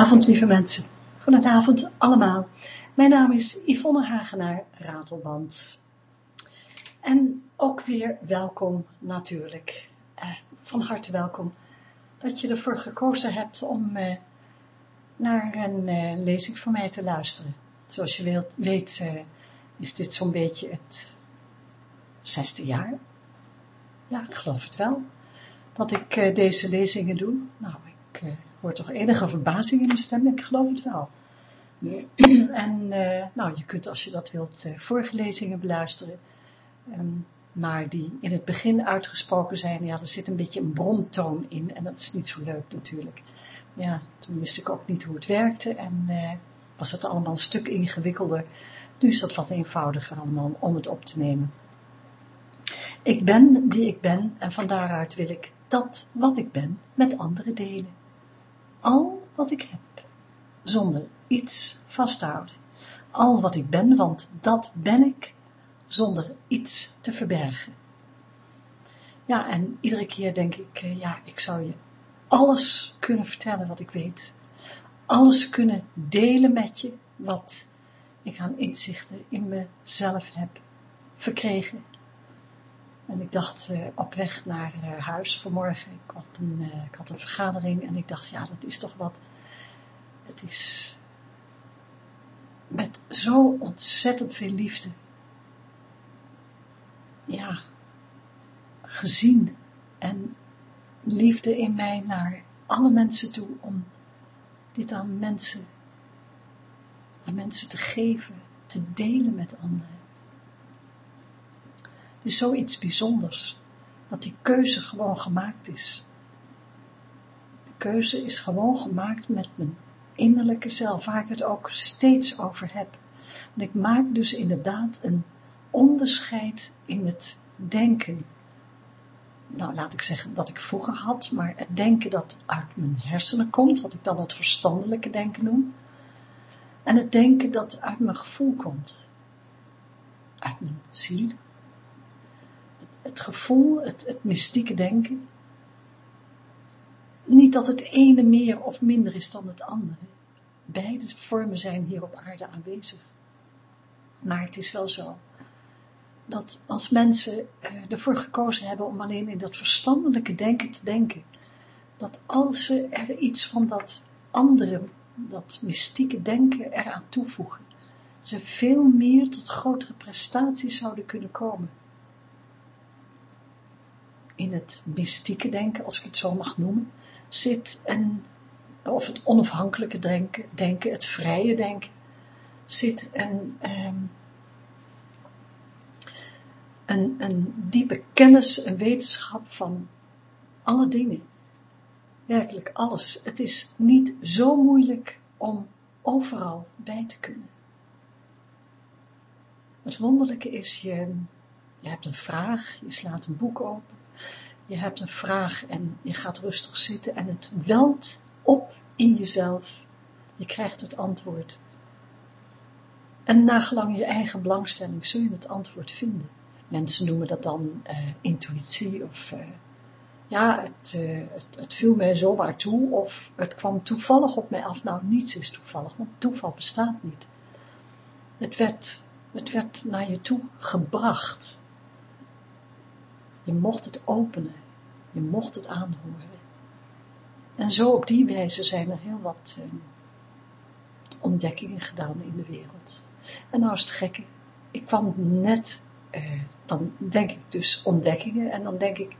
Goedenavond, lieve mensen. Goedenavond allemaal. Mijn naam is Yvonne Hagenaar, Ratelband. En ook weer welkom natuurlijk. Eh, van harte welkom dat je ervoor gekozen hebt om eh, naar een eh, lezing van mij te luisteren. Zoals je weet eh, is dit zo'n beetje het zesde jaar. Ja, ik geloof het wel. Dat ik eh, deze lezingen doe. Nou, ik eh, hoor toch enige verbazing in mijn stem. Ik geloof het wel. en eh, nou, je kunt als je dat wilt uh, vorige lezingen beluisteren. Um, maar die in het begin uitgesproken zijn, ja, er zit een beetje een bromtoon in. En dat is niet zo leuk natuurlijk. Ja, toen wist ik ook niet hoe het werkte. En uh, was het allemaal een stuk ingewikkelder. Nu is dat wat eenvoudiger allemaal om het op te nemen. Ik ben die ik ben en van daaruit wil ik dat wat ik ben met anderen delen. Al wat ik heb, zonder iets vasthouden. Al wat ik ben, want dat ben ik, zonder iets te verbergen. Ja, en iedere keer denk ik, ja, ik zou je alles kunnen vertellen wat ik weet. Alles kunnen delen met je wat ik aan inzichten in mezelf heb verkregen. En ik dacht uh, op weg naar uh, huis vanmorgen, ik had, een, uh, ik had een vergadering en ik dacht, ja, dat is toch wat, het is met zo ontzettend veel liefde, ja, gezien en liefde in mij naar alle mensen toe, om dit aan mensen, aan mensen te geven, te delen met anderen. Is zoiets bijzonders, dat die keuze gewoon gemaakt is. De keuze is gewoon gemaakt met mijn innerlijke zelf, waar ik het ook steeds over heb. Ik maak dus inderdaad een onderscheid in het denken. Nou, laat ik zeggen dat ik vroeger had, maar het denken dat uit mijn hersenen komt, wat ik dan het verstandelijke denken noem. En het denken dat uit mijn gevoel komt. Uit mijn ziel, het gevoel, het, het mystieke denken. Niet dat het ene meer of minder is dan het andere. Beide vormen zijn hier op aarde aanwezig. Maar het is wel zo, dat als mensen uh, ervoor gekozen hebben om alleen in dat verstandelijke denken te denken, dat als ze er iets van dat andere, dat mystieke denken eraan toevoegen, ze veel meer tot grotere prestaties zouden kunnen komen in het mystieke denken, als ik het zo mag noemen, zit een, of het onafhankelijke denken, denken het vrije denken, zit een, um, een, een diepe kennis, een wetenschap van alle dingen. Werkelijk alles. Het is niet zo moeilijk om overal bij te kunnen. Het wonderlijke is, je, je hebt een vraag, je slaat een boek open, je hebt een vraag en je gaat rustig zitten en het welt op in jezelf. Je krijgt het antwoord. En nagelang je eigen belangstelling zul je het antwoord vinden. Mensen noemen dat dan uh, intuïtie of uh, ja, het, uh, het, het, viel mij zomaar toe of het kwam toevallig op mij af. Nou, niets is toevallig, want toeval bestaat niet. Het werd, het werd naar je toe gebracht. Je mocht het openen. Je mocht het aanhoren. En zo op die wijze zijn er heel wat uh, ontdekkingen gedaan in de wereld. En nou is het gekke, ik kwam net, uh, dan denk ik dus ontdekkingen en dan denk ik,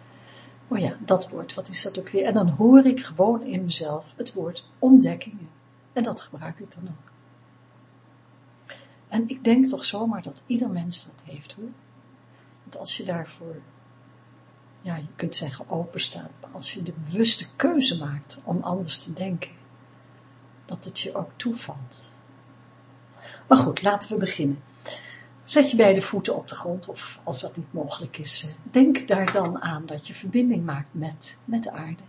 oh ja, dat woord, wat is dat ook weer? En dan hoor ik gewoon in mezelf het woord ontdekkingen. En dat gebruik ik dan ook. En ik denk toch zomaar dat ieder mens dat heeft hoor. Want als je daarvoor ja, je kunt zeggen openstaat, maar als je de bewuste keuze maakt om anders te denken, dat het je ook toevalt. Maar goed, laten we beginnen. Zet je beide voeten op de grond, of als dat niet mogelijk is, eh, denk daar dan aan dat je verbinding maakt met, met de aarde.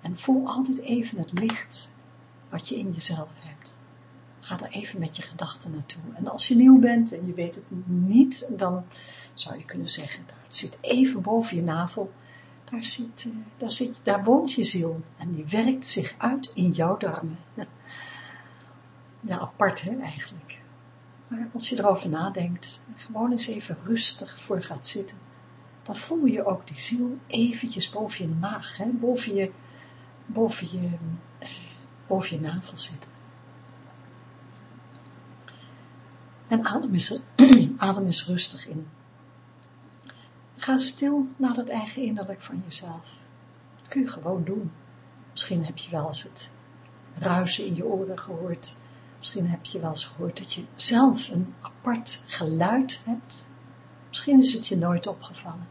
En voel altijd even het licht wat je in jezelf hebt. Ga daar even met je gedachten naartoe. En als je nieuw bent en je weet het niet, dan zou je kunnen zeggen, het zit even boven je navel. daar, zit, uh, daar, zit, daar woont je ziel en die werkt zich uit in jouw darmen. Ja, apart hè, eigenlijk. Maar als je erover nadenkt, gewoon eens even rustig voor gaat zitten, dan voel je ook die ziel eventjes boven je maag, hè, boven, je, boven, je, boven je navel zitten. En adem eens, adem eens rustig in. Ga stil naar het eigen innerlijk van jezelf. Dat kun je gewoon doen. Misschien heb je wel eens het ruisen in je oren gehoord. Misschien heb je wel eens gehoord dat je zelf een apart geluid hebt. Misschien is het je nooit opgevallen.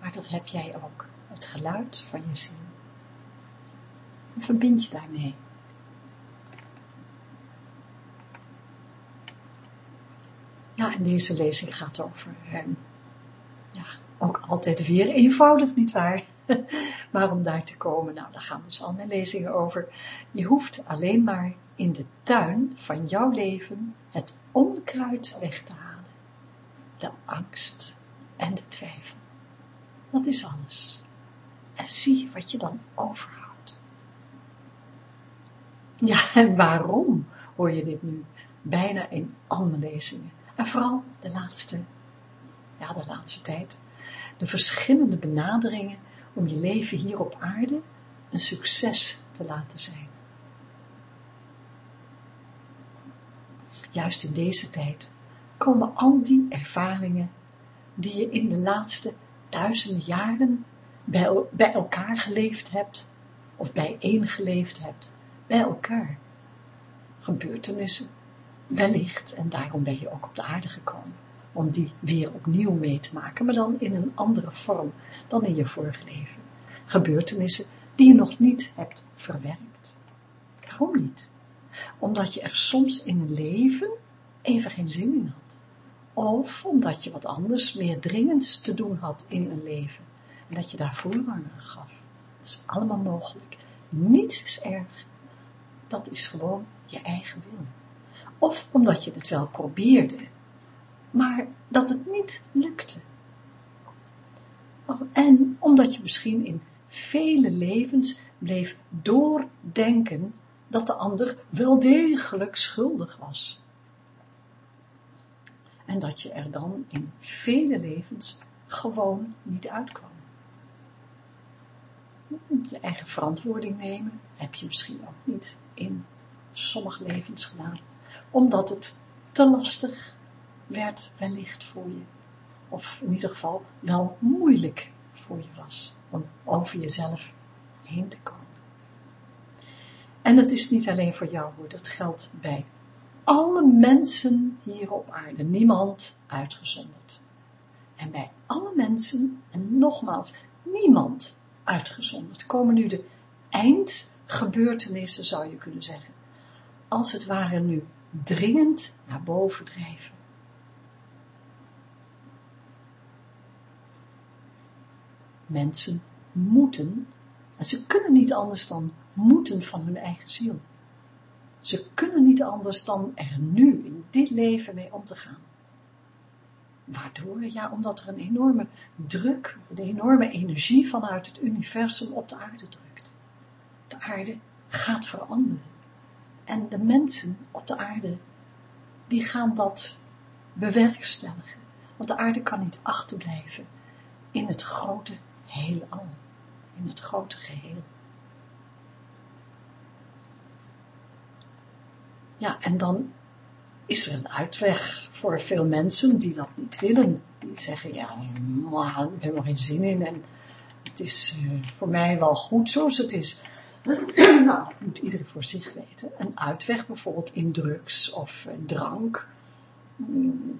Maar dat heb jij ook. Het geluid van je ziel. En verbind je daarmee. Ja, en deze lezing gaat over, hem. Ook altijd weer eenvoudig, nietwaar? maar om daar te komen, nou, daar gaan dus al mijn lezingen over. Je hoeft alleen maar in de tuin van jouw leven het onkruid weg te halen. De angst en de twijfel. Dat is alles. En zie wat je dan overhoudt. Ja, en waarom hoor je dit nu? Bijna in al mijn lezingen. En vooral de laatste, ja, de laatste tijd. De verschillende benaderingen om je leven hier op aarde een succes te laten zijn. Juist in deze tijd komen al die ervaringen die je in de laatste duizenden jaren bij, elkaar geleefd hebt, of bijeengeleefd hebt, bij elkaar. Gebeurtenissen, wellicht, en daarom ben je ook op de aarde gekomen, om die weer opnieuw mee te maken, maar dan in een andere vorm dan in je vorige leven. Gebeurtenissen die je nog niet hebt verwerkt. Waarom niet? Omdat je er soms in een leven even geen zin in had. Of omdat je wat anders, meer dringends te doen had in een leven. En dat je daar voorrang aan gaf. Dat is allemaal mogelijk. Niets is erg. Dat is gewoon je eigen wil. Of omdat je het wel probeerde, maar dat het niet lukte. En omdat je misschien in vele levens bleef doordenken dat de ander wel degelijk schuldig was. En dat je er dan in vele levens gewoon niet uitkwam. Je eigen verantwoording nemen heb je misschien ook niet in sommige levens gedaan, omdat het te lastig werd wellicht voor je, of in ieder geval wel moeilijk voor je was, om over jezelf heen te komen. En het is niet alleen voor jou hoor, dat geldt bij alle mensen hier op aarde, niemand uitgezonderd. En bij alle mensen, en nogmaals, niemand uitgezonderd, komen nu de eindgebeurtenissen, zou je kunnen zeggen, als het ware nu dringend naar boven drijven. Mensen moeten, en ze kunnen niet anders dan moeten van hun eigen ziel. Ze kunnen niet anders dan er nu in dit leven mee om te gaan. Waardoor? Ja, omdat er een enorme druk, een enorme energie vanuit het universum op de aarde drukt. De aarde gaat veranderen. En de mensen op de aarde, die gaan dat bewerkstelligen. Want de aarde kan niet achterblijven in het grote heelal, in het grote geheel. Ja, en dan is er een uitweg voor veel mensen die dat niet willen. Die zeggen, ja, ik heb er geen zin in en het is uh, voor mij wel goed zoals het is. nou, dat moet iedereen voor zich weten. Een uitweg bijvoorbeeld in drugs of uh, drank,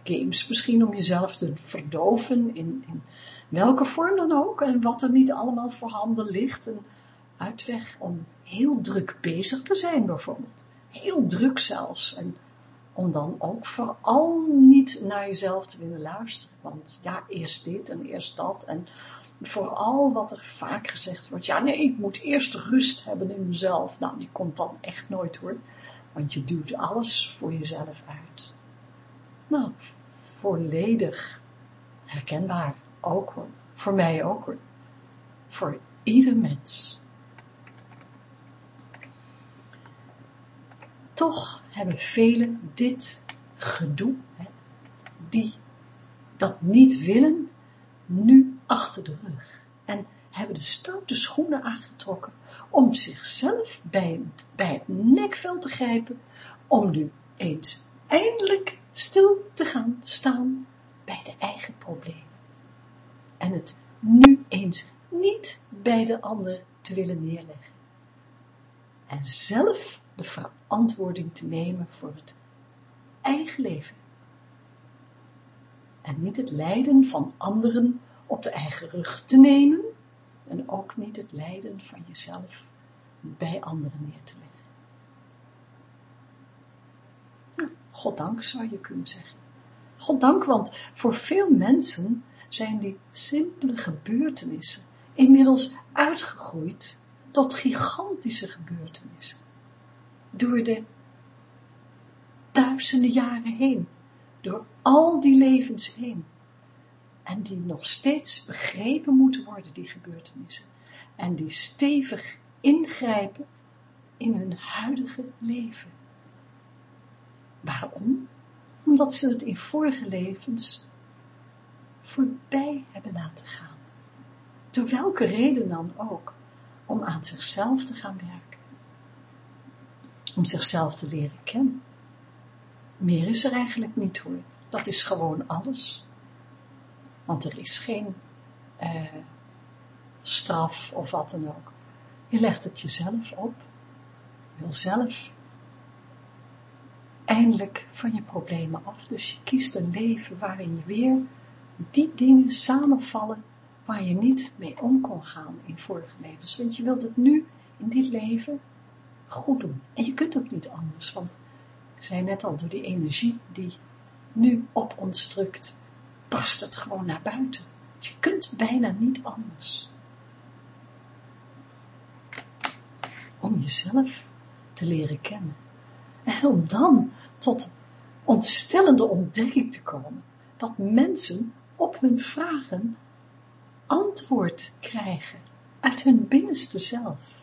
games misschien om jezelf te verdoven in, in, welke vorm dan ook en wat er niet allemaal voorhanden ligt. Een uitweg om heel druk bezig te zijn bijvoorbeeld heel druk zelfs. En om dan ook vooral niet naar jezelf te willen luisteren. Want ja, eerst dit en eerst dat. En vooral wat er vaak gezegd wordt. Ja, nee, ik moet eerst rust hebben in mezelf. Nou, die komt dan echt nooit hoor. Want je duwt alles voor jezelf uit. Nou, volledig herkenbaar. Ook hoor. Voor mij ook voor ieder mens. Toch hebben velen dit gedoe, die dat niet willen, nu achter de rug en hebben de stoute schoenen aangetrokken om zichzelf bij, bij het nekvel te grijpen, om nu eens eindelijk stil te gaan staan bij de eigen problemen. En het nu eens niet bij de ander te willen neerleggen. En zelf de verantwoording te nemen voor het eigen leven. En niet het lijden van anderen op de eigen rug te nemen en ook niet het lijden van jezelf bij anderen neer te leggen. Nou, goddank zou je kunnen zeggen. Goddank, want voor veel mensen zijn die simpele gebeurtenissen inmiddels uitgegroeid tot gigantische gebeurtenissen. Door de duizenden jaren heen, door al die levens heen. En die nog steeds begrepen moeten worden, die gebeurtenissen. En die stevig ingrijpen in hun huidige leven. Waarom? Omdat ze het in vorige levens voorbij hebben laten gaan. Door welke reden dan ook, om aan zichzelf te gaan werken. Om zichzelf te leren kennen. Meer is er eigenlijk niet hoor. Dat is gewoon alles. Want er is geen eh, straf of wat dan ook. Je legt het jezelf op. Je wil zelf eindelijk van je problemen af. Dus je kiest een leven waarin je weer die dingen samenvallen waar je niet mee om kon gaan in vorige levens. Want je wilt het nu in dit leven goed doen. En je kunt ook niet anders, want ik zei net al, door die energie die nu op ons drukt, barst het gewoon naar buiten. Je kunt bijna niet anders. Om jezelf te leren kennen. En om dan tot ontstellende ontdekking te komen, dat mensen op hun vragen antwoord krijgen uit hun binnenste zelf.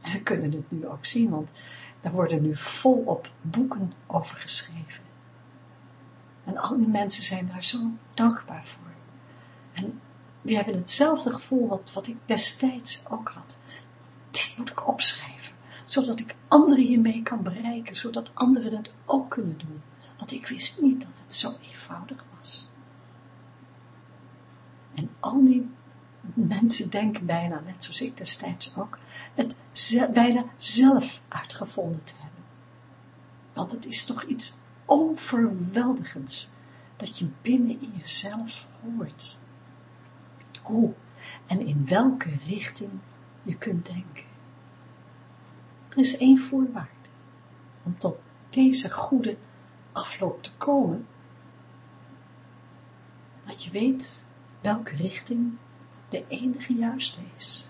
En we kunnen het nu ook zien, want daar worden nu volop boeken over geschreven. En al die mensen zijn daar zo dankbaar voor. En die hebben hetzelfde gevoel wat, wat ik destijds ook had. Dit moet ik opschrijven, zodat ik anderen hiermee kan bereiken, zodat anderen het ook kunnen doen. Want ik wist niet dat het zo eenvoudig was. En al die mensen denken bijna, net zoals ik destijds ook, het bijna zelf uitgevonden te hebben. Want het is toch iets overweldigends dat je binnen in jezelf hoort. Hoe en in welke richting je kunt denken. Is één voorwaarde om tot deze goede afloop te komen, dat je weet welke richting de enige juiste is.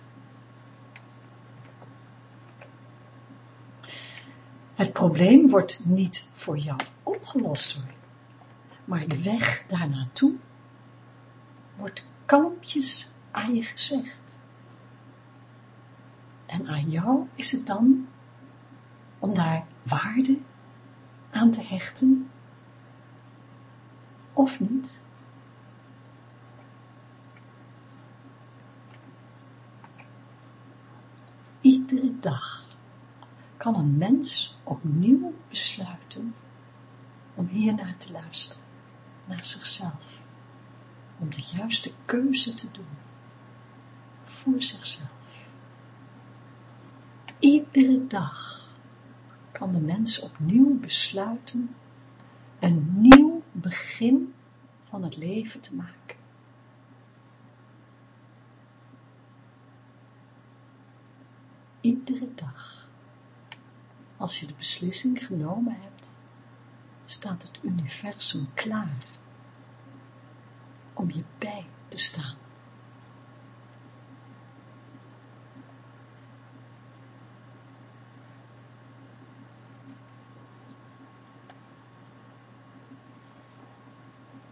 Het probleem wordt niet voor jou opgelost hoor, maar de weg daar naartoe wordt kalmpjes aan je gezegd. En aan jou is het dan om daar waarde aan te hechten of niet. Iedere dag kan een mens opnieuw besluiten om hier naar te luisteren, naar zichzelf, om de juiste keuze te doen voor zichzelf. Iedere dag kan de mens opnieuw besluiten een nieuw begin van het leven te maken. Iedere dag. Als je de beslissing genomen hebt, staat het universum klaar om je bij te staan.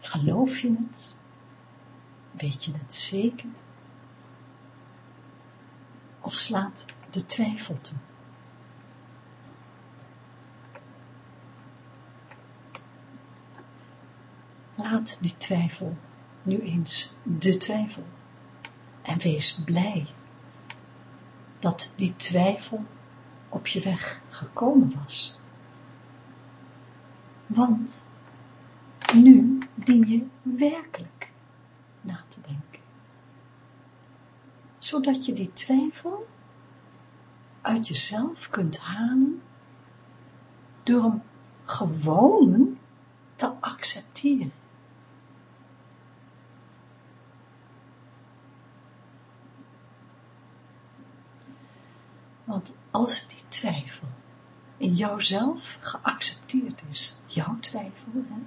Geloof je het? Weet je het zeker? of slaat de twijfel toe? Laat die twijfel nu eens de twijfel en wees blij dat die twijfel op je weg gekomen was. Want dien je werkelijk na te denken. Zodat je die twijfel uit jezelf kunt halen door hem gewoon te accepteren. Want als die twijfel in jouzelf geaccepteerd is, jouw twijfel, hè,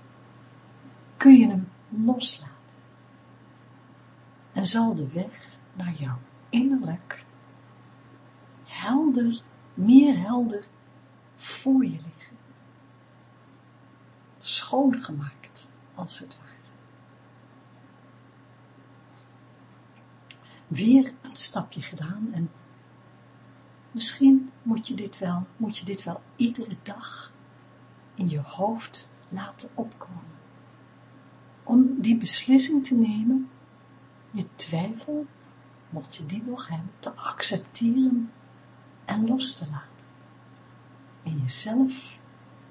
kun je hem loslaten. En zal de weg naar jouw innerlijk helder, meer helder voor je liggen. Schoongemaakt, als het ware. Weer een stapje gedaan en Misschien moet je dit wel, moet je dit wel iedere dag in je hoofd laten opkomen. Die beslissing te nemen, je twijfel, mocht je die nog hebben, te accepteren en los te laten. In jezelf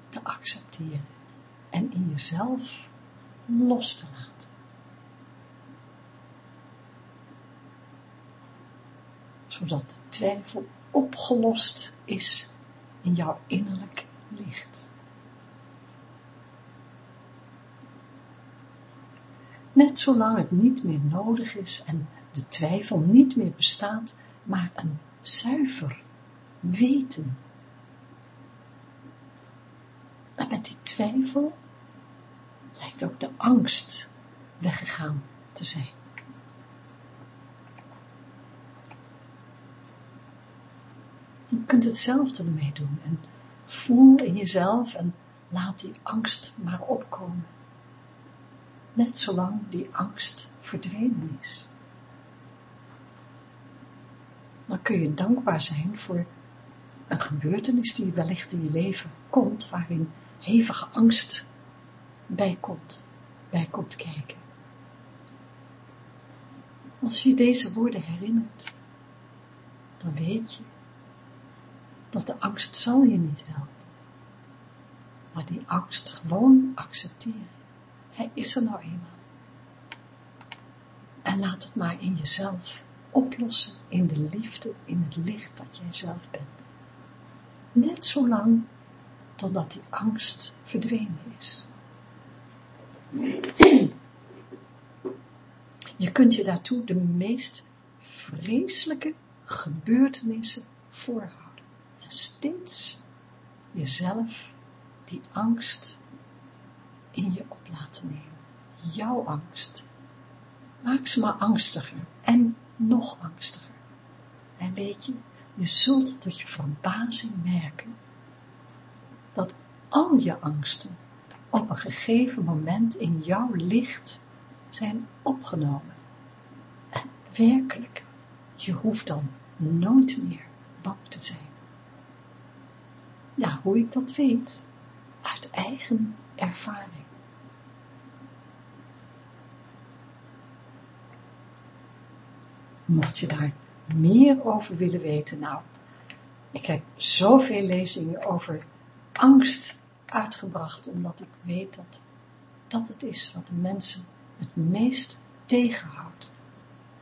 te accepteren en in jezelf los te laten. Zodat de twijfel opgelost is in jouw innerlijk licht. Net zolang het niet meer nodig is en de twijfel niet meer bestaat, maar een zuiver weten. En met die twijfel lijkt ook de angst weggegaan te zijn. Je kunt hetzelfde ermee doen en voel in jezelf en laat die angst maar opkomen. Net zolang die angst verdwenen is. Dan kun je dankbaar zijn voor een gebeurtenis die wellicht in je leven komt, waarin hevige angst bij komt, bij komt kijken. Als je deze woorden herinnert, dan weet je dat de angst zal je niet helpen. Maar die angst gewoon accepteren. Hij is er nou eenmaal. En laat het maar in jezelf oplossen, in de liefde, in het licht dat jij zelf bent. Net zo lang totdat die angst verdwenen is. Je kunt je daartoe de meest vreselijke gebeurtenissen voorhouden steeds jezelf die angst in je op laten nemen. Jouw angst. Maak ze maar angstiger en nog angstiger. En weet je, je zult tot je verbazing merken dat al je angsten op een gegeven moment in jouw licht zijn opgenomen. En werkelijk, je hoeft dan nooit meer bang te zijn. Ja, hoe ik dat weet? Uit eigen ervaring. Mocht je daar meer over willen weten, nou, ik heb zoveel lezingen over angst uitgebracht, omdat ik weet dat dat het is wat de mensen het meest tegenhoudt,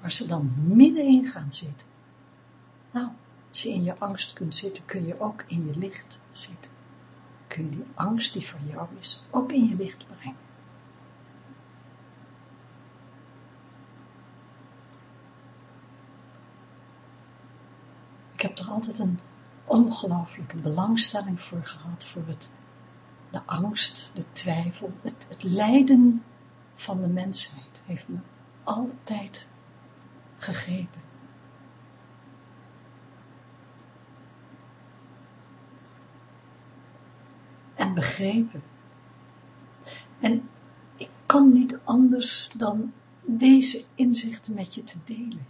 waar ze dan middenin gaan zitten. Nou, als je in je angst kunt zitten, kun je ook in je licht zitten. Kun je die angst die voor jou is, ook in je licht brengen. Ik heb er altijd een ongelooflijke belangstelling voor gehad, voor het, de angst, de twijfel, het, het lijden van de mensheid heeft me altijd gegrepen. En begrepen. En ik kan niet anders dan deze inzichten met je te delen.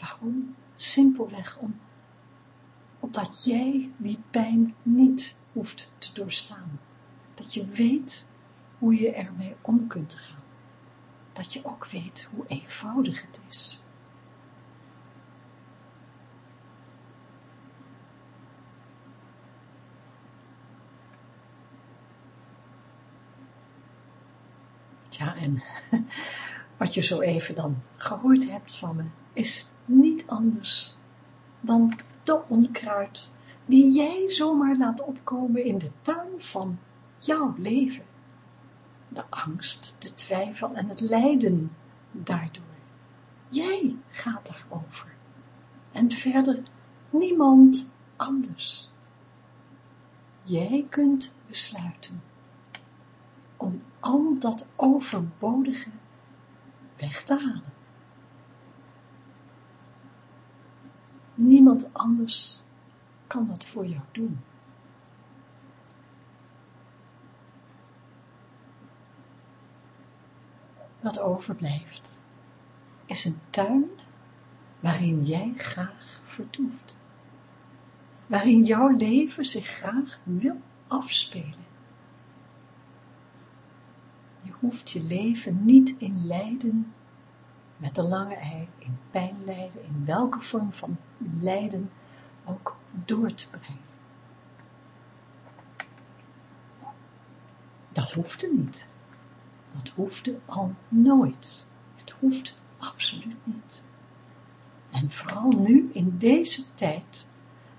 Waarom? Simpelweg om, omdat jij die pijn niet hoeft te doorstaan. Dat je weet hoe je ermee om kunt gaan. Dat je ook weet hoe eenvoudig het is. Ja, en wat je zo even dan gehoord hebt van me, is niet anders dan de onkruid die jij zomaar laat opkomen in de tuin van jouw leven. De angst, de twijfel en het lijden daardoor. Jij gaat daarover. En verder niemand anders. Jij kunt besluiten al dat overbodige weg te halen. Niemand anders kan dat voor jou doen. Wat overblijft, is een tuin waarin jij graag vertoeft, waarin jouw leven zich graag wil afspelen. Hoeft je leven niet in lijden met de lange ei, in pijn lijden, in welke vorm van lijden ook door te brengen. Dat hoefde niet. Dat hoefde al nooit. Het hoeft absoluut niet. En vooral nu, in deze tijd,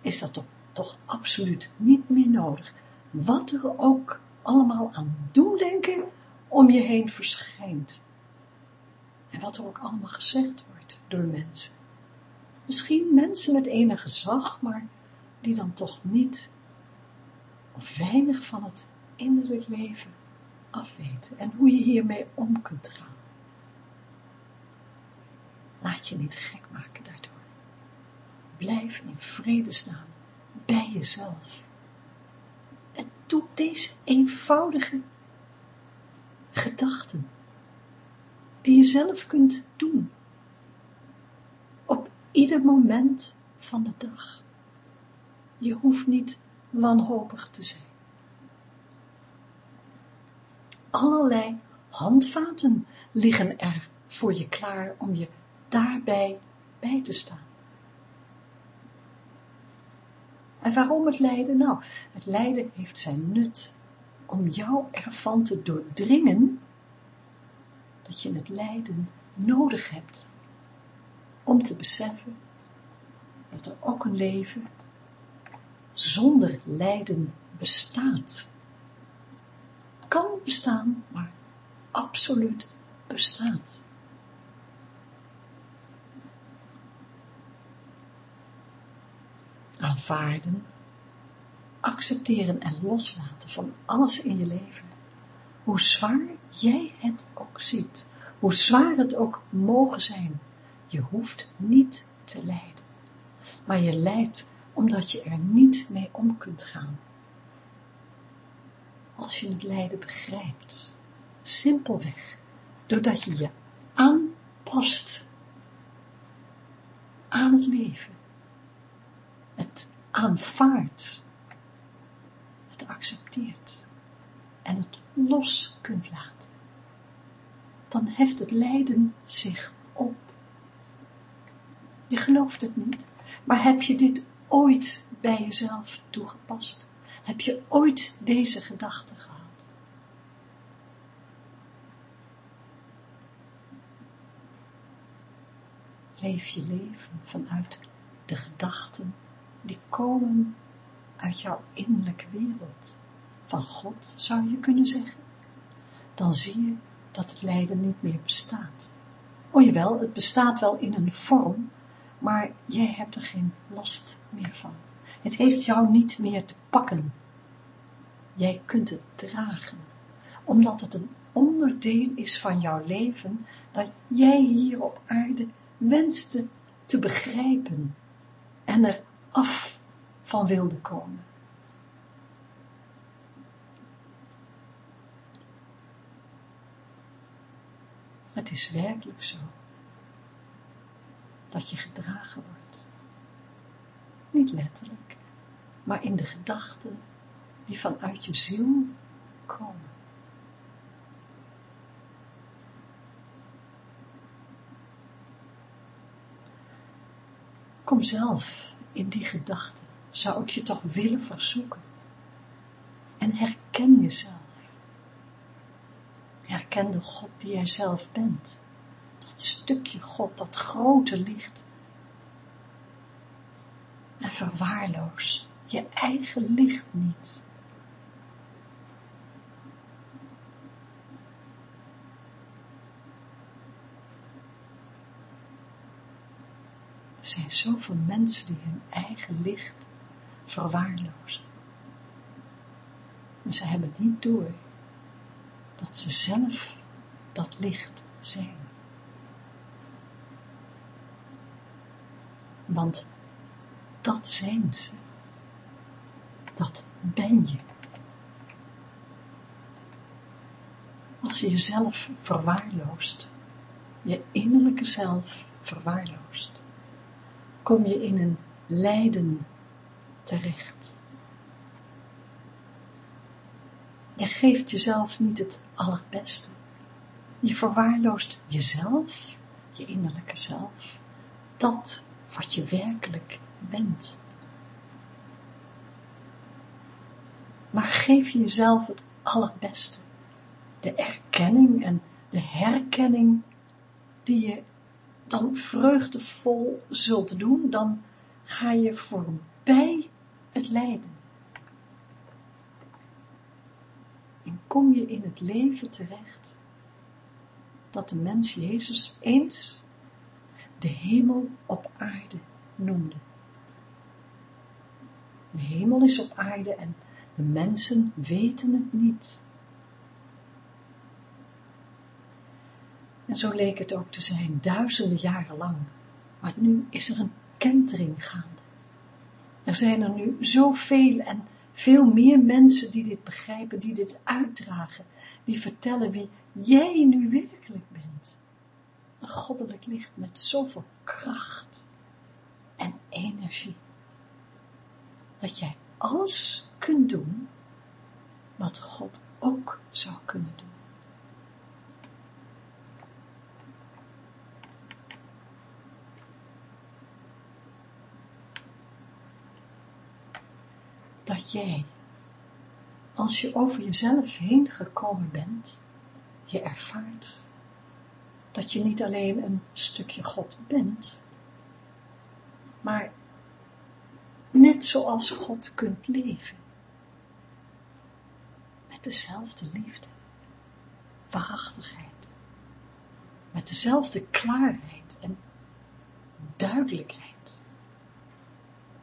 is dat toch, absoluut niet meer nodig. Wat er ook allemaal aan doemdenken om je heen verschijnt. En wat er ook allemaal gezegd wordt door mensen. Misschien mensen met enige gezag, maar die dan toch niet of weinig van het innerlijk leven afweten en hoe je hiermee om kunt gaan. Laat je niet gek maken daardoor. Blijf in vrede staan bij jezelf. En doe deze eenvoudige gedachten die je zelf kunt doen op ieder moment van de dag. Je hoeft niet wanhopig te zijn. Allerlei handvaten liggen er voor je klaar om je daarbij bij te staan. En waarom het lijden? Nou, het lijden heeft zijn nut om jou ervan te doordringen dat je het lijden nodig hebt om te beseffen dat er ook een leven zonder lijden bestaat. Kan bestaan, maar absoluut bestaat. Aanvaarden, accepteren en loslaten van alles in je leven. Hoe zwaar jij het ook ziet, hoe zwaar het ook mogen zijn, je hoeft niet te lijden. Maar je lijdt omdat je er niet mee om kunt gaan. Als je het lijden begrijpt, simpelweg, doordat je je aanpast aan het leven, het aanvaardt, accepteert en het los kunt laten, dan heft het lijden zich op. Je gelooft het niet, maar heb je dit ooit bij jezelf toegepast? Heb je ooit deze gedachte gehad? Leef je leven vanuit de gedachten die komen uit jouw innerlijke wereld. Van God zou je kunnen zeggen. Dan zie je dat het lijden niet meer bestaat. O jawel, het bestaat wel in een vorm, maar jij hebt er geen last meer van. Het heeft jou niet meer te pakken. Jij kunt het dragen, omdat het een onderdeel is van jouw leven dat jij hier op aarde wenste te begrijpen en er af van wilde komen. Het is werkelijk zo dat je gedragen wordt. Niet letterlijk, maar in de gedachten die vanuit je ziel komen. Kom zelf in die gedachten, zou ik je toch willen verzoeken. En herken jezelf. Herken de God die jij zelf bent. Dat stukje God, dat grote licht. En verwaarloos je eigen licht niet. Er zijn zoveel mensen die hun eigen licht verwaarlozen. En ze hebben niet door dat ze zelf dat licht zijn. Want dat zijn ze. Dat ben je. Als je jezelf verwaarloost, je innerlijke zelf verwaarloost, kom je in een lijden terecht. Je geeft jezelf niet het allerbeste. Je verwaarloost jezelf, je innerlijke zelf, dat wat je werkelijk bent. Maar geef jezelf het allerbeste. De erkenning en de herkenning die je dan vreugdevol zult doen, dan ga je voorbij het. En kom je in het leven terecht dat de mens Jezus eens de hemel op aarde noemde. De hemel is op aarde en de mensen weten het niet. En zo leek het ook te zijn, duizenden jaren lang. Maar nu is er een kentering gaande. Er zijn er nu zoveel en veel meer mensen die dit begrijpen, die dit uitdragen, die vertellen wie jij nu werkelijk bent. Een goddelijk licht met zoveel kracht en energie. Dat jij alles kunt doen wat God ook zou kunnen doen. Dat jij, als je over jezelf heen gekomen bent, je ervaart dat je niet alleen een stukje God bent, maar net zoals God kunt leven. Met dezelfde liefde, waarachtigheid, met dezelfde klaarheid en duidelijkheid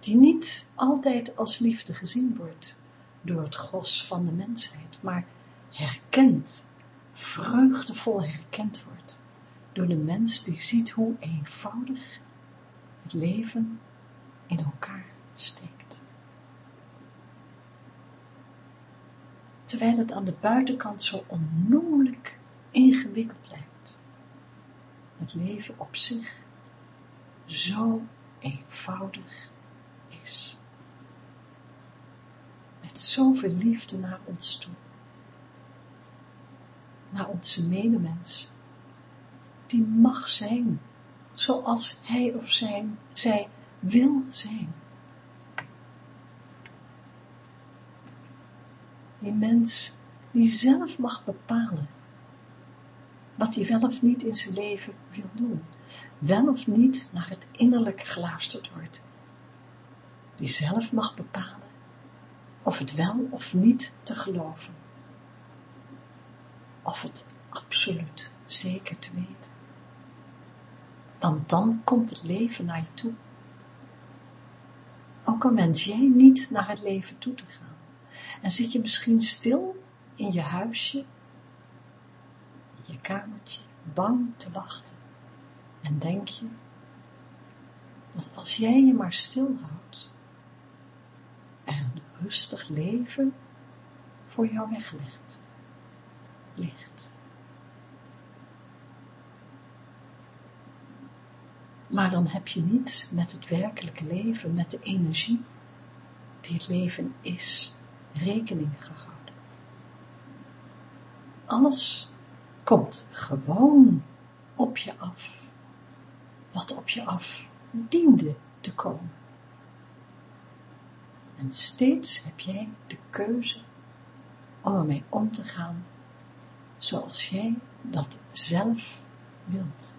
die niet altijd als liefde gezien wordt door het gros van de mensheid, maar herkend, vreugdevol herkend wordt door de mens die ziet hoe eenvoudig het leven in elkaar steekt. Terwijl het aan de buitenkant zo onnoemelijk ingewikkeld lijkt. Het leven op zich zo eenvoudig met zoveel liefde naar ons toe. Naar onze medemens. Die mag zijn zoals hij of zij wil zijn. Die mens die zelf mag bepalen wat hij wel of niet in zijn leven wil doen. Wel of niet naar het innerlijke geluisterd wordt. Die zelf mag bepalen of het wel of niet te geloven. Of het absoluut zeker te weten. Want dan komt het leven naar je toe. Ook al wens jij niet naar het leven toe te gaan. En zit je misschien stil in je huisje, in je kamertje, bang te wachten. En denk je, dat als jij je maar stilhoudt, rustig leven voor jou weggelegd ligt. maar dan heb je niet met het werkelijke leven, met de energie die het leven is, rekening gehouden. Alles komt gewoon op je af, wat op je af diende te komen. En steeds heb jij de keuze om ermee om te gaan zoals jij dat zelf wilt.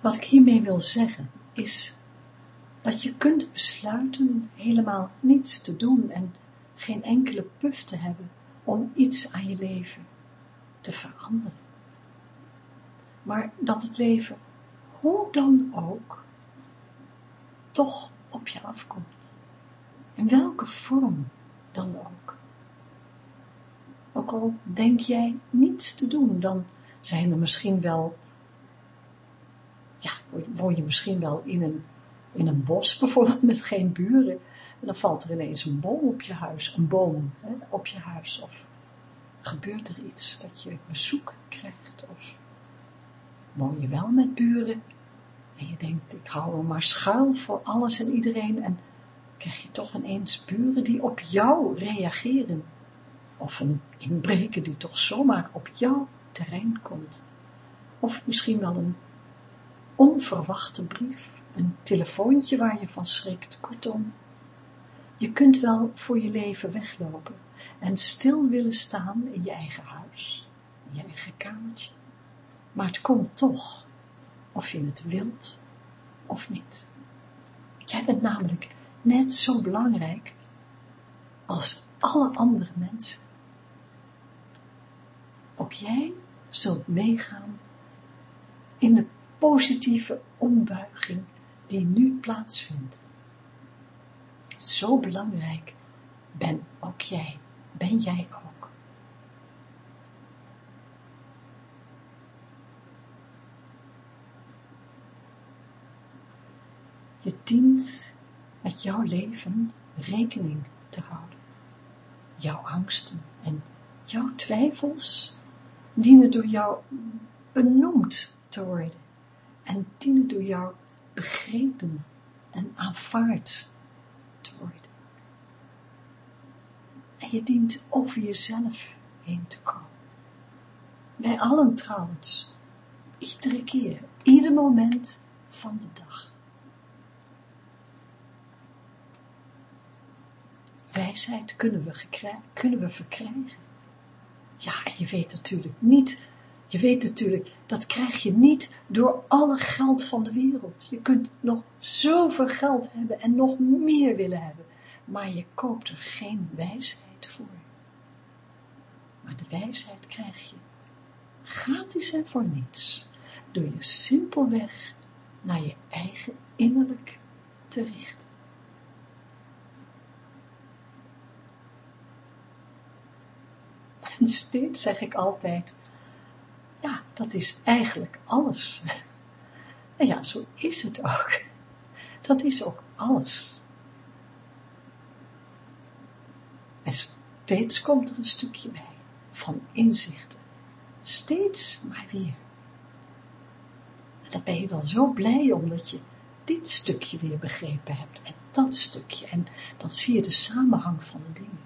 Wat ik hiermee wil zeggen is dat je kunt besluiten helemaal niets te doen en geen enkele puf te hebben om iets aan je leven te veranderen. Maar dat het leven, hoe dan ook, toch op je afkomt. In welke vorm dan ook. Ook al denk jij niets te doen, dan zijn er misschien wel, ja, woon je misschien wel in een, in een bos bijvoorbeeld met geen buren. En dan valt er ineens een boom op je huis, een boom hè, op je huis. Of gebeurt er iets dat je bezoek krijgt. Of woon je wel met buren en je denkt, ik hou er maar schuil voor alles en iedereen. En krijg je toch ineens buren die op jou reageren. Of een inbreker die toch zomaar op jouw terrein komt. Of misschien wel een onverwachte brief, een telefoontje waar je van schrikt, kortom. Je kunt wel voor je leven weglopen en stil willen staan in je eigen huis, in je eigen kamertje. Maar het komt toch, of je het wilt of niet. Jij bent namelijk net zo belangrijk als alle andere mensen. Ook jij zult meegaan in de positieve ombuiging die nu plaatsvindt. Zo belangrijk ben ook jij, ben jij ook. Je dient met jouw leven rekening te houden. Jouw angsten en jouw twijfels dienen door jou benoemd te worden en dienen door jou begrepen en aanvaard te worden. En je dient over jezelf heen te komen. Wij allen trouwens, iedere keer, ieder moment van de dag. Wijsheid kunnen we, kunnen we verkrijgen. Ja, en je weet natuurlijk niet, je weet natuurlijk, dat krijg je niet door alle geld van de wereld. Je kunt nog zoveel geld hebben en nog meer willen hebben, maar je koopt er geen wijsheid voor. Maar de wijsheid krijg je gratis en voor niets, door je simpelweg naar je eigen innerlijk te richten. steeds zeg ik altijd, ja, dat is eigenlijk alles. En ja, zo is het ook. Dat is ook alles. En steeds komt er een stukje bij van inzichten. Steeds maar weer. En dan ben je dan zo blij omdat je dit stukje weer begrepen hebt en dat stukje. En dan zie je de samenhang van de dingen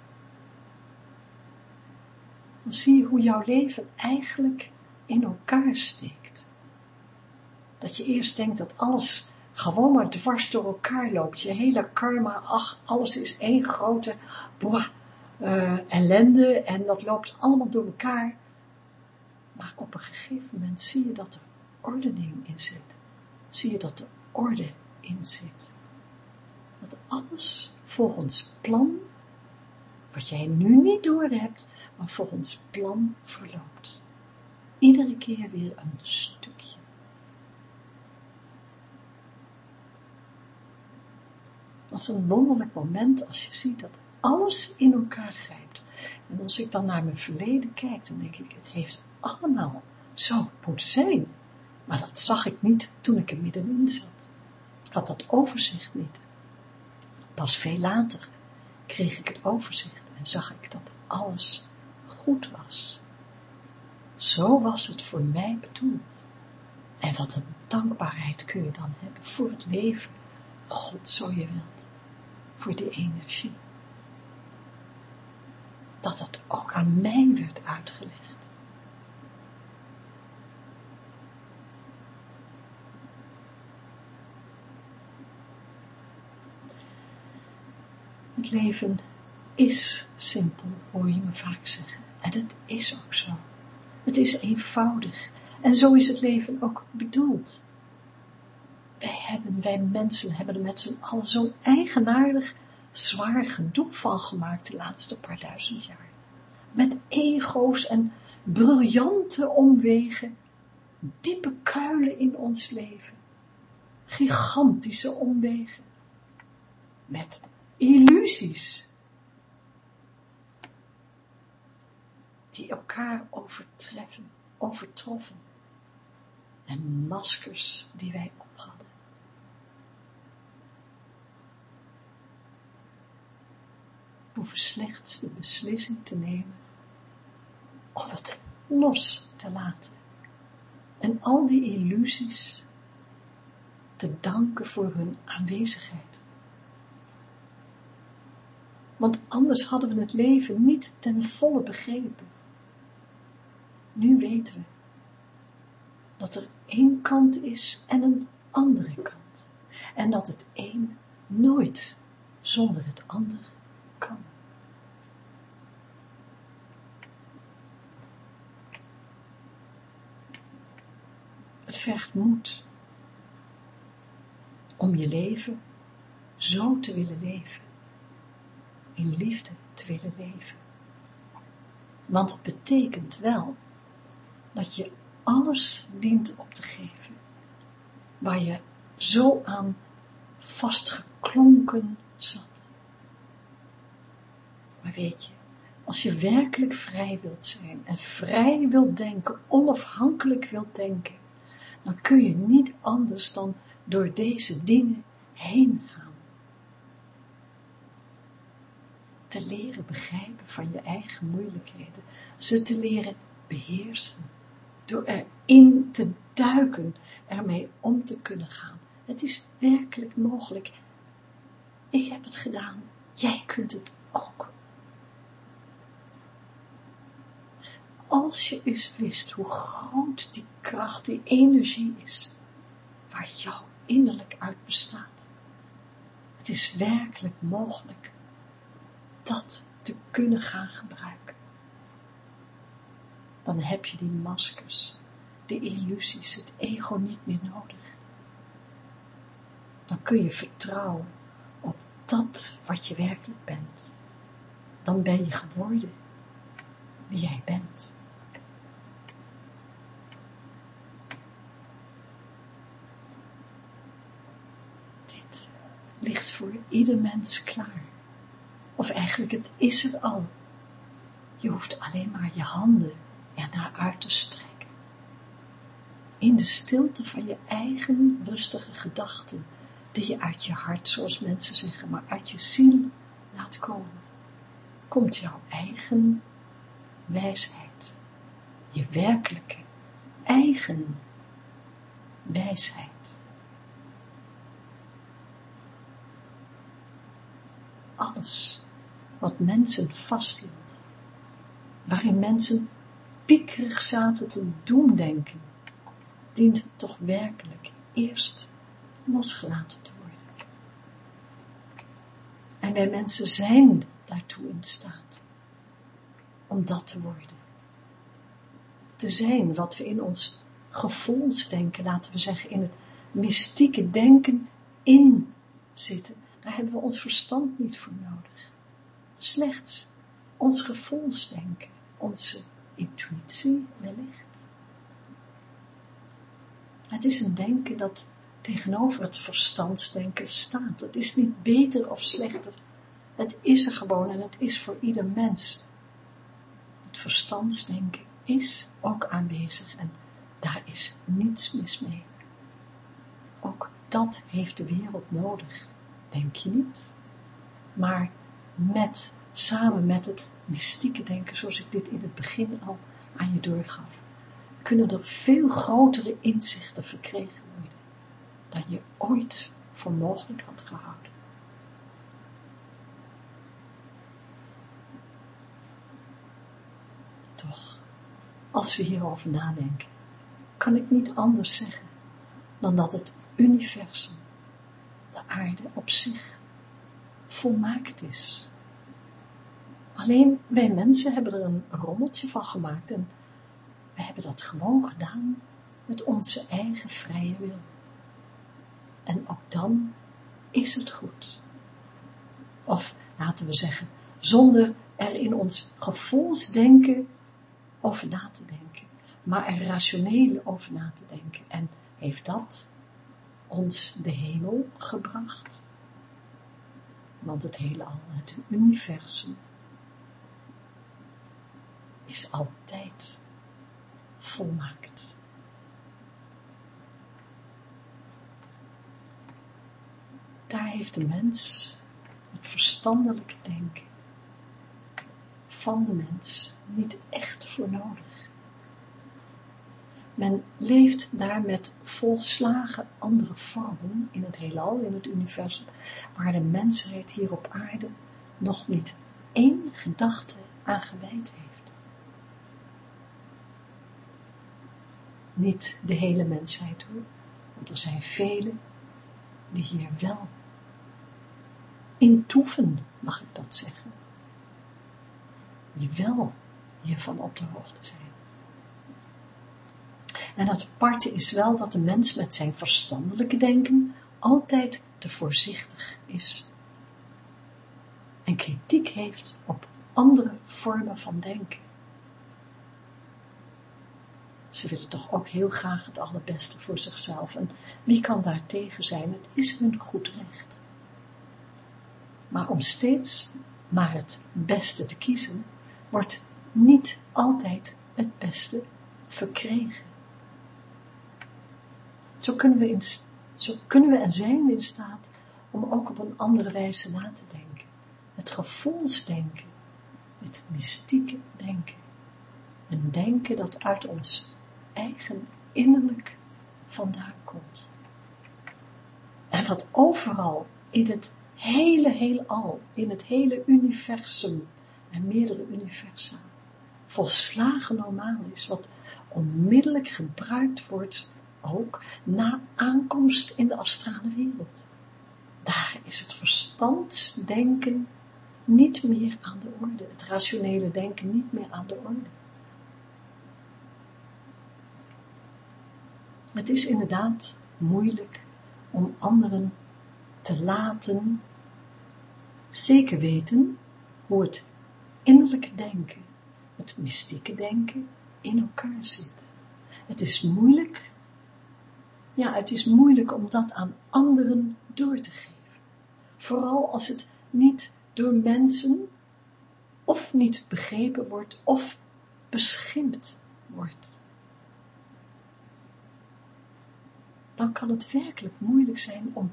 dan zie je hoe jouw leven eigenlijk in elkaar steekt. Dat je eerst denkt dat alles gewoon maar dwars door elkaar loopt. Je hele karma, ach, alles is één grote boah, uh, ellende en dat loopt allemaal door elkaar. Maar op een gegeven moment zie je dat er ordening in zit. Zie je dat er orde in zit. Dat alles volgens plan, wat jij nu niet door hebt, maar volgens plan verloopt. Iedere keer weer een stukje. Dat is een wonderlijk moment als je ziet dat alles in elkaar grijpt. En als ik dan naar mijn verleden kijk, dan denk ik, het heeft allemaal zo moeten zijn. Maar dat zag ik niet toen ik er middenin zat. Ik had dat overzicht niet. Pas veel later kreeg ik het overzicht en zag ik dat alles goed was. zo was het voor mij bedoeld. En wat een dankbaarheid kun je dan hebben voor het leven, God zo je wilt, voor die energie. Dat het ook aan mij werd uitgelegd. Het leven is simpel, hoor je me vaak zeggen. En het is ook zo. Het is eenvoudig. En zo is het leven ook bedoeld. Wij hebben, wij mensen hebben er met z'n allen zo'n eigenaardig, zwaar gedoe van gemaakt de laatste paar duizend jaar. Met ego's en briljante omwegen, diepe kuilen in ons leven, gigantische omwegen, met illusies, die elkaar overtreffen, overtroffen, en maskers die wij op hadden. We hoeven slechts de beslissing te nemen om het los te laten en al die illusies te danken voor hun aanwezigheid. Want anders hadden we het leven niet ten volle begrepen. Nu weten we dat er één kant is en een andere kant. En dat het een nooit zonder het andere kan. Het vergt moed om je leven zo te willen leven. In liefde te willen leven. Want het betekent wel dat je alles dient op te geven, waar je zo aan vastgeklonken zat. Maar weet je, als je werkelijk vrij wilt zijn en vrij wilt denken, onafhankelijk wilt denken, dan kun je niet anders dan door deze dingen heen gaan. Te leren begrijpen van je eigen moeilijkheden, ze te leren beheersen door erin te duiken, ermee om te kunnen gaan. Het is werkelijk mogelijk. Ik heb het gedaan, jij kunt het ook. Als je eens wist hoe groot die kracht, die energie is, waar jouw innerlijk uit bestaat. Het is werkelijk mogelijk dat te kunnen gaan gebruiken dan heb je die maskers, de illusies, het ego niet meer nodig. Dan kun je vertrouwen op dat wat je werkelijk bent. Dan ben je geworden wie jij bent. Dit ligt voor ieder mens klaar. Of eigenlijk, het is er al. Je hoeft alleen maar je handen er naar uit te strekken. In de stilte van je eigen rustige gedachten, die je uit je hart, zoals mensen zeggen, maar uit je ziel laat komen, komt jouw eigen wijsheid, je werkelijke, eigen wijsheid. Alles wat mensen vasthield, waarin mensen piekerig zaten te doen denken, dient toch werkelijk eerst losgelaten te worden. En wij mensen zijn daartoe in staat om dat te worden. Te zijn wat we in ons gevoelsdenken, laten we zeggen, in het mystieke denken in zitten. Daar hebben we ons verstand niet voor nodig. Slechts ons gevoelsdenken, onze intuïtie wellicht. Het is een denken dat tegenover het verstandsdenken staat. Het is niet beter of slechter. Het is er gewoon en het is voor ieder mens. Het verstandsdenken is ook aanwezig en daar is niets mis mee. Ook dat heeft de wereld nodig, denk je niet? Maar met samen met het mystieke denken, zoals ik dit in het begin al aan je doorgaf, kunnen er veel grotere inzichten verkregen worden dan je ooit voor mogelijk had gehouden. Toch, als we hierover nadenken, kan ik niet anders zeggen dan dat het universum, de aarde op zich, volmaakt is. Alleen wij mensen hebben er een rommeltje van gemaakt en we hebben dat gewoon gedaan met onze eigen vrije wil. En ook dan is het goed. Of laten we zeggen, zonder er in ons gevoelsdenken over na te denken, maar er rationeel over na te denken. En heeft dat ons de hemel gebracht? Want het heelal, het universum, is altijd volmaakt. Daar heeft de mens het verstandelijke denken van de mens niet echt voor nodig. Men leeft daar met volslagen andere vormen in het heelal, in het universum, waar de mensheid hier op aarde nog niet één gedachte aan gewijd heeft. Niet de hele mensheid hoor, want er zijn velen die hier wel in toeven, mag ik dat zeggen, die wel hiervan op de hoogte zijn. En het aparte is wel dat de mens met zijn verstandelijke denken altijd te voorzichtig is en kritiek heeft op andere vormen van denken. Ze willen toch ook heel graag het allerbeste voor zichzelf en wie kan daar tegen zijn? Het is hun goed recht. Maar om steeds maar het beste te kiezen, wordt niet altijd het beste verkregen. Zo kunnen, we in, zo kunnen we en zijn we in staat om ook op een andere wijze na te denken. Het gevoelsdenken, het mystieke denken. Een denken dat uit ons eigen innerlijk vandaan komt. En wat overal in het hele heelal, in het hele universum en meerdere universa, volslagen normaal is, wat onmiddellijk gebruikt wordt ook na aankomst in de astrale wereld. Daar is het verstandsdenken niet meer aan de orde, het rationele denken niet meer aan de orde. Het is inderdaad moeilijk om anderen te laten zeker weten hoe het innerlijke denken, het mystieke denken in elkaar zit. Het is moeilijk ja, het is moeilijk om dat aan anderen door te geven. Vooral als het niet door mensen of niet begrepen wordt of beschimpt wordt. Dan kan het werkelijk moeilijk zijn om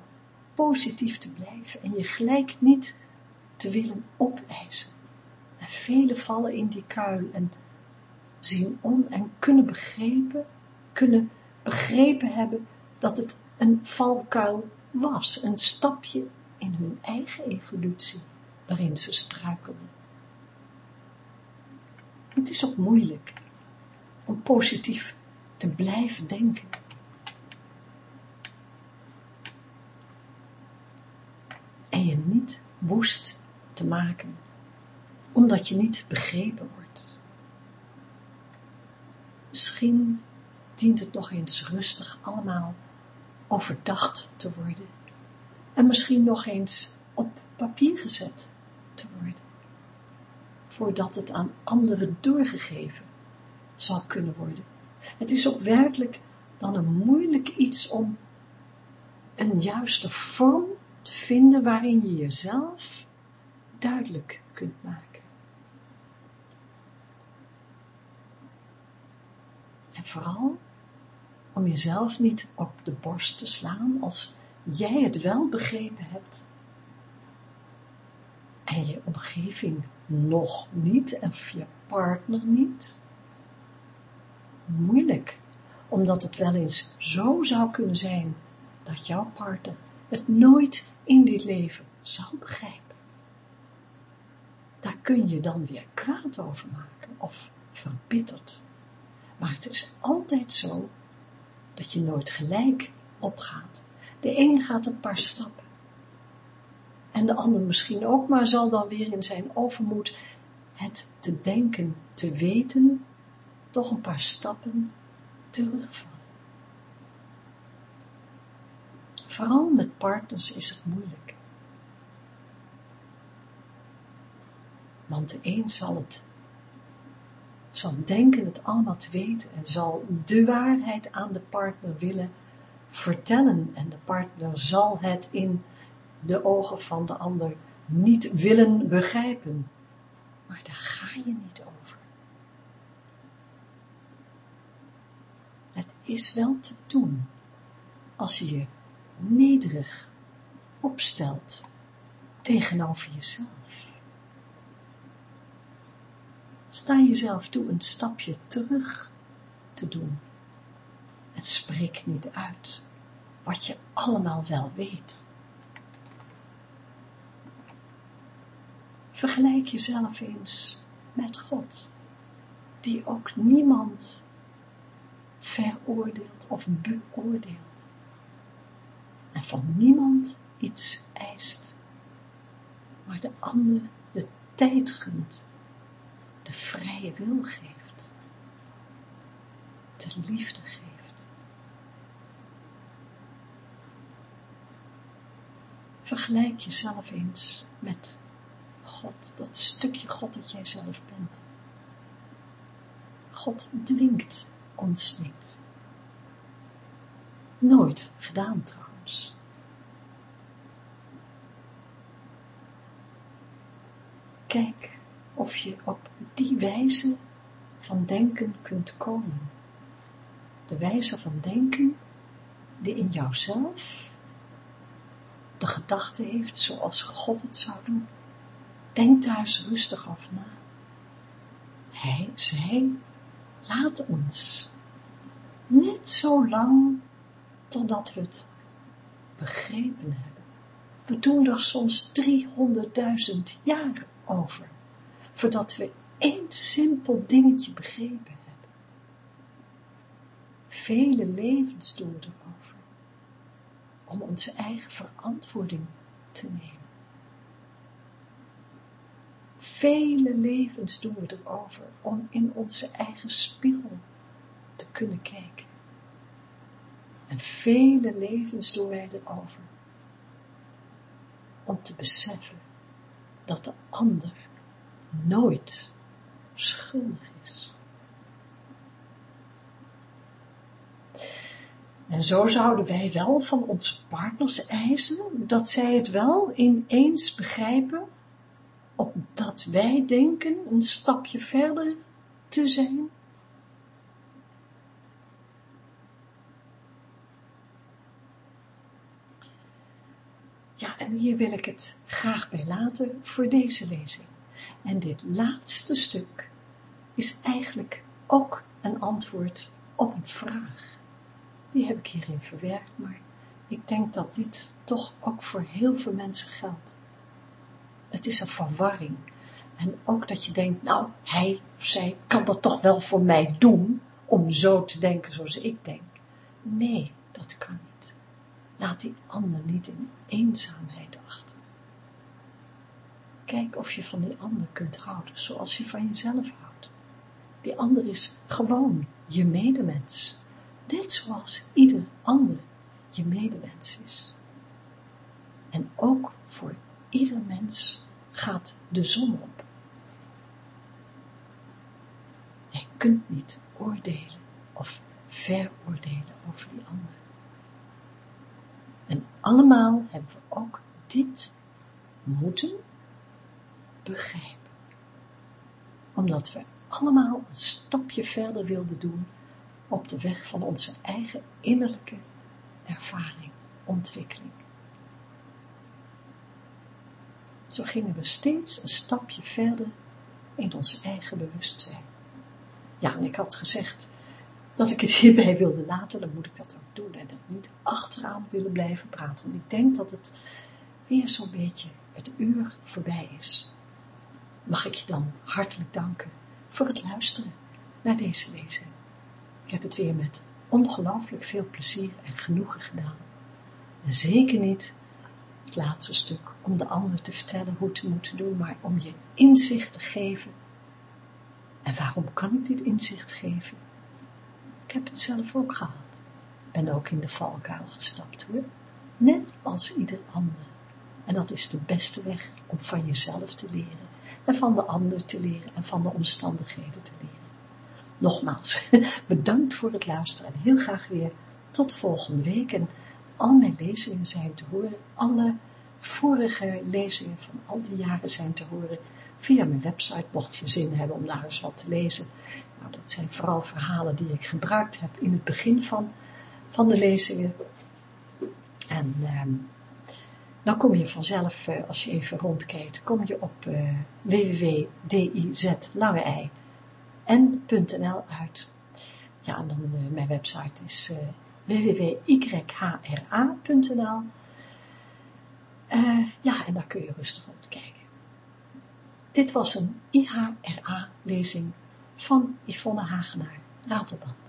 positief te blijven en je gelijk niet te willen opeisen. En velen vallen in die kuil en zien om en kunnen begrepen, kunnen begrepen hebben dat het een valkuil was, een stapje in hun eigen evolutie, waarin ze struikelden. Het is ook moeilijk om positief te blijven denken. En je niet woest te maken, omdat je niet begrepen wordt. Misschien dient het nog eens rustig allemaal overdacht te worden en misschien nog eens op papier gezet te worden, voordat het aan anderen doorgegeven zal kunnen worden. Het is ook werkelijk dan een moeilijk iets om een juiste vorm te vinden waarin je jezelf duidelijk kunt maken. En vooral om jezelf niet op de borst te slaan als jij het wel begrepen hebt en je omgeving nog niet en je partner niet. Moeilijk omdat het wel eens zo zou kunnen zijn dat jouw partner het nooit in dit leven zal begrijpen. Daar kun je dan weer kwaad over maken of verbitterd. Maar het is altijd zo dat je nooit gelijk opgaat. De een gaat een paar stappen. En de ander misschien ook, maar zal dan weer in zijn overmoed het te denken, te weten, toch een paar stappen terugvallen. Vooral met partners is het moeilijk. Want de een zal het, zal denken het allemaal te weten en zal de waarheid aan de partner willen vertellen en de partner zal het in de ogen van de ander niet willen begrijpen. Maar daar ga je niet over. Het is wel te doen als je je nederig opstelt tegenover jezelf. Sta jezelf toe een stapje terug te doen en spreek niet uit wat je allemaal wel weet. Vergelijk jezelf eens met God, die ook niemand veroordeelt of beoordeelt en van niemand iets eist, maar de ander de tijd gunt, de vrije wil geeft, de liefde geeft. Vergelijk jezelf eens met God, dat stukje God dat jij zelf bent. God dwingt ons niet. Nooit gedaan trouwens. Kijk of je op die wijze van denken kunt komen. De wijze van denken die in jouzelf de gedachte heeft zoals God het zou doen. Denk daar eens rustig over na. Hij, zij, laat ons net zo lang totdat we het begrepen hebben. We doen er soms 300.000 jaar over, voordat we één simpel dingetje begrepen hebben. Vele levens doen erover, om onze eigen verantwoording te nemen. Vele levens doen we erover om in onze eigen spiegel te kunnen kijken. En vele levens doen wij erover om te beseffen dat de ander nooit schuldig is. En zo zouden wij wel van onze partners eisen dat zij het wel ineens begrijpen opdat wij denken een stapje verder te zijn? Ja, en hier wil ik het graag bij laten voor deze lezing. En dit laatste stuk is eigenlijk ook een antwoord op een vraag. Die heb ik hierin verwerkt, maar ik denk dat dit toch ook voor heel veel mensen geldt. Het is een verwarring. En ook dat je denkt, nou, hij of zij kan dat toch wel voor mij doen, om zo te denken zoals ik denk. Nee, dat kan niet. Laat die ander niet in eenzaamheid achter. Kijk of je van die ander kunt houden, zoals je van jezelf houdt. Die ander is gewoon je medemens. Net zoals ieder ander je medemens is. En ook voor ieder mens gaat de zon op. Jij kunt niet oordelen of veroordelen over die ander. En allemaal hebben we ook dit moeten begrijpen. Omdat we allemaal een stapje verder wilden doen op de weg van onze eigen innerlijke ervaring, ontwikkeling. Zo gingen we steeds een stapje verder in ons eigen bewustzijn. Ja, en ik had gezegd, dat ik het hierbij wilde laten, dan moet ik dat ook doen. En niet achteraan willen blijven praten. Want ik denk dat het weer zo'n beetje het uur voorbij is. Mag ik je dan hartelijk danken voor het luisteren naar deze lezing. Ik heb het weer met ongelooflijk veel plezier en genoegen gedaan. En zeker niet het laatste stuk om de ander te vertellen hoe te moeten doen, maar om je inzicht te geven. En waarom kan ik dit inzicht geven? Ik heb het zelf ook gehad. Ben ook in de valkuil gestapt hoor. Net als ieder ander. En dat is de beste weg om van jezelf te leren. En van de ander te leren. En van de omstandigheden te leren. Nogmaals, bedankt voor het luisteren. En heel graag weer tot volgende week. En al mijn lezingen zijn te horen. Alle vorige lezingen van al die jaren zijn te horen via mijn website, mocht je zin hebben om daar eens wat te lezen. Nou, dat zijn vooral verhalen die ik gebruikt heb in het begin van, van de lezingen. En ehm, dan kom je vanzelf, eh, als je even rondkijkt, kom je op uh, eh, www.dizlangeij.nl uit. Ja, en dan uh, mijn website is uh, www.yhra.nl. ja, en daar kun je rustig rondkijken. Dit was een IHRA-lezing van Yvonne Hagenaar, Ratelband.